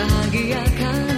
bahagiakan